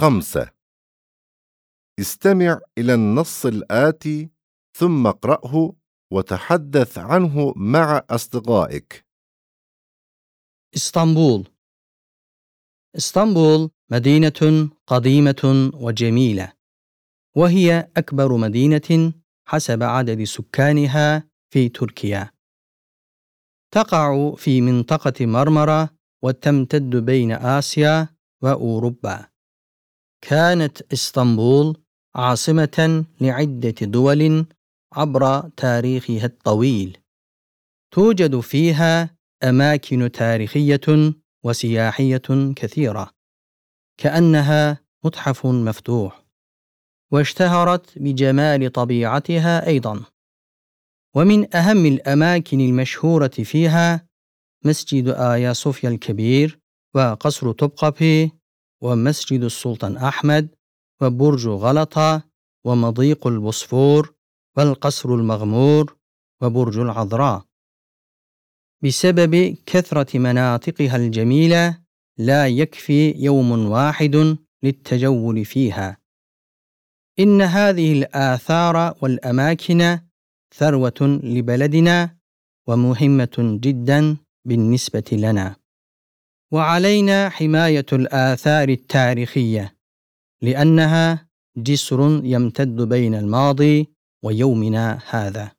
خمسة. استمع إلى النص الآتي ثم اقرأه وتحدث عنه مع أصدقائك. إسطنبول. إسطنبول مدينة قديمة وجميلة وهي أكبر مدينة حسب عدد سكانها في تركيا. تقع في منطقة مرمرة وتمتد بين آسيا وأوروبا. كانت إسطنبول عاصمة لعدة دول عبر تاريخها الطويل. توجد فيها أماكن تاريخية وسياحية كثيرة كأنها متحف مفتوح واشتهرت بجمال طبيعتها أيضا. ومن أهم الأماكن المشهورة فيها مسجد آيا صوفيا الكبير وقصر طبقبي ومسجد السلطان أحمد وبرج غلطة ومضيق البوسفور والقصر المغمور وبرج العذراء. بسبب كثرة مناطقها الجميلة لا يكفي يوم واحد للتجول فيها. إن هذه الآثار والأماكن ثروة لبلدنا ومهمة جدا بالنسبة لنا. وعلينا حماية الآثار التاريخية لأنها جسر يمتد بين الماضي ويومنا هذا.